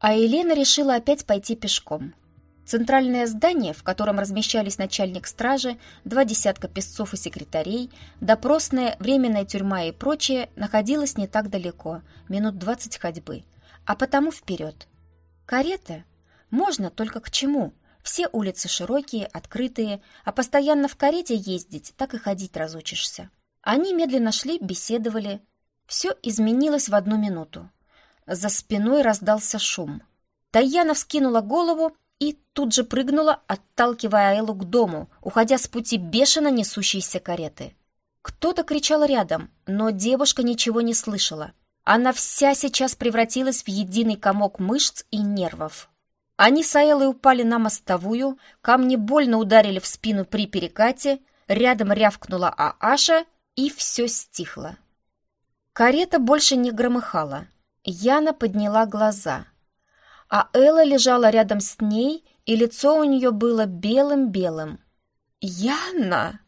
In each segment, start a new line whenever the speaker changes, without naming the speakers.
А Елена решила опять пойти пешком. Центральное здание, в котором размещались начальник стражи, два десятка песцов и секретарей, допросная, временная тюрьма и прочее, находилось не так далеко, минут двадцать ходьбы. А потому вперед. Карета? Можно, только к чему? Все улицы широкие, открытые, а постоянно в карете ездить, так и ходить разучишься. Они медленно шли, беседовали. Все изменилось в одну минуту. За спиной раздался шум. Таяна вскинула голову и тут же прыгнула, отталкивая Эллу к дому, уходя с пути бешено несущейся кареты. Кто-то кричал рядом, но девушка ничего не слышала. Она вся сейчас превратилась в единый комок мышц и нервов. Они с Аэлой упали на мостовую, камни больно ударили в спину при перекате, рядом рявкнула Ааша, и все стихло. Карета больше не громыхала. Яна подняла глаза. А Элла лежала рядом с ней, и лицо у нее было белым-белым. «Яна!»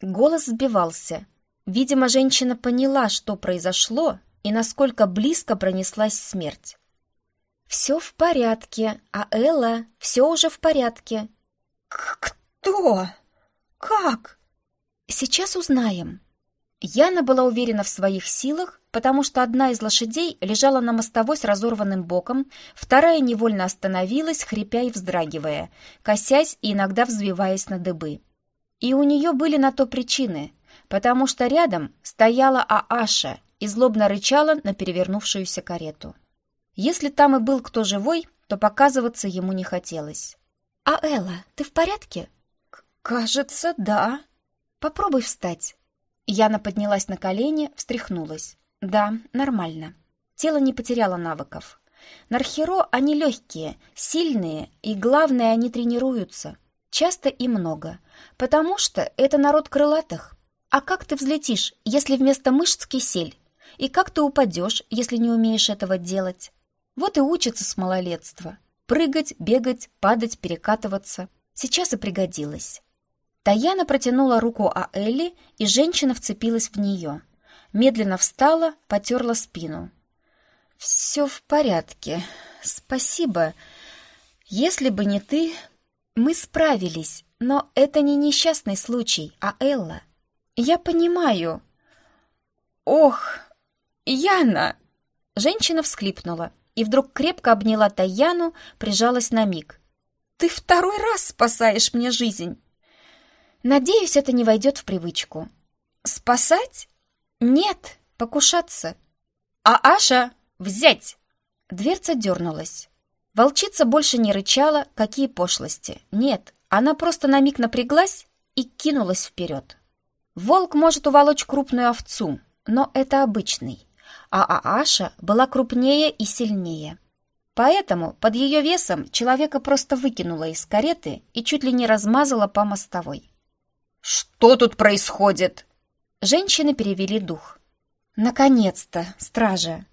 Голос сбивался. Видимо, женщина поняла, что произошло и насколько близко пронеслась смерть. «Все в порядке, а Элла, все уже в порядке».
«Кто? Как?»
«Сейчас узнаем». Яна была уверена в своих силах, потому что одна из лошадей лежала на мостовой с разорванным боком, вторая невольно остановилась, хрипя и вздрагивая, косясь и иногда взвиваясь на дыбы. И у нее были на то причины, потому что рядом стояла Ааша и злобно рычала на перевернувшуюся карету. Если там и был кто живой, то показываться ему не хотелось. «А Элла, ты в порядке?»
«Кажется, да».
«Попробуй встать». Яна поднялась на колени, встряхнулась. Да, нормально. Тело не потеряло навыков. Нархеро они легкие, сильные, и главное, они тренируются. Часто и много. Потому что это народ крылатых. А как ты взлетишь, если вместо мышц кисель? И как ты упадешь, если не умеешь этого делать? Вот и учатся с малолетства. Прыгать, бегать, падать, перекатываться. Сейчас и пригодилось. Таяна протянула руку Аэлли, и женщина вцепилась в нее. Медленно встала, потерла спину. «Все в порядке. Спасибо. Если бы не ты, мы справились, но это не несчастный случай, а Элла. Я понимаю».
«Ох, Яна!»
Женщина всхлипнула и вдруг крепко обняла Таяну, прижалась на миг.
«Ты второй раз спасаешь мне жизнь!»
Надеюсь, это не войдет в привычку.
Спасать?
Нет, покушаться.
А Аша взять!
Дверца дернулась. Волчица больше не рычала, какие пошлости. Нет, она просто на миг напряглась и кинулась вперед. Волк может уволочь крупную овцу, но это обычный. А Ааша была крупнее и сильнее. Поэтому под ее весом человека просто выкинула из кареты и чуть ли не размазала по мостовой.
«Что тут происходит?»
Женщины перевели дух. «Наконец-то, стража!»